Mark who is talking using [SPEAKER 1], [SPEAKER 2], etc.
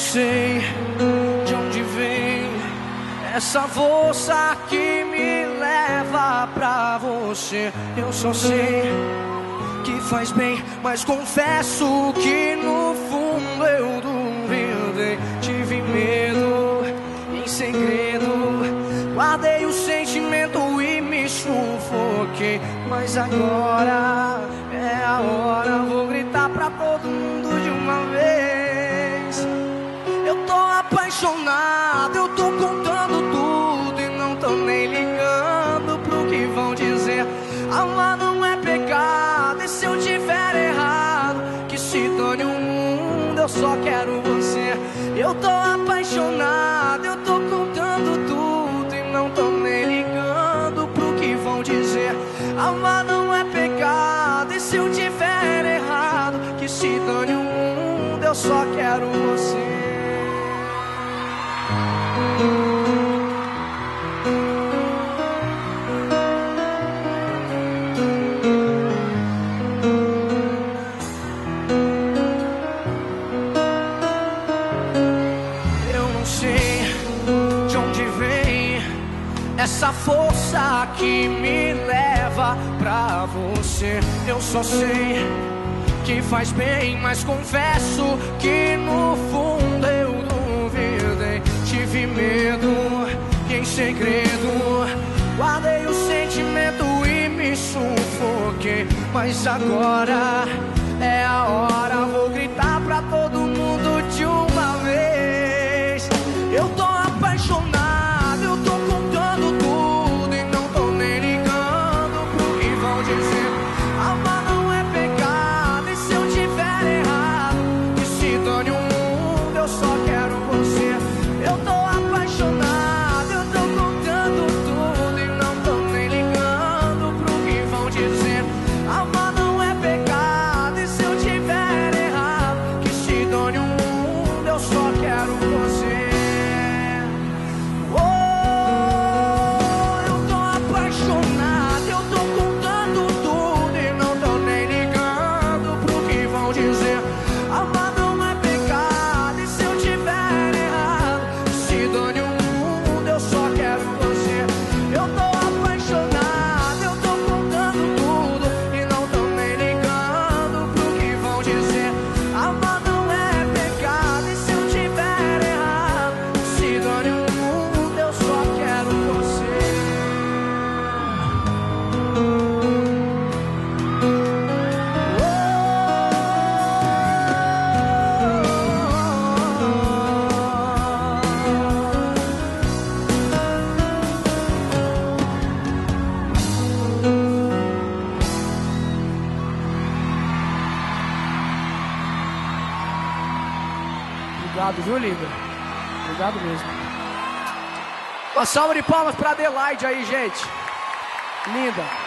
[SPEAKER 1] Sei de onde vem essa força que me leva pra você. Eu só sei que faz bem, mas confesso que no fundo eu duvidei. Tive medo em segredo, guardei o sentimento e me sufoquei. Mas agora é a hora, só quero você. Eu tô apaixonado, eu tô contando tudo e não tô nem ligando pro que vão dizer. Amar não é pecado, e se eu tiver errado, que se dane o mundo, eu só quero você. Essa força que me leva pra você. Eu só sei que faz bem, mas confesso que no fundo eu duvidei. Tive medo e em segredo guardei o sentimento e me sufoquei. Mas agora é a hora, Obrigado, viu, linda? Obrigado mesmo. Uma salva de palmas pra Adelaide aí, gente. Linda.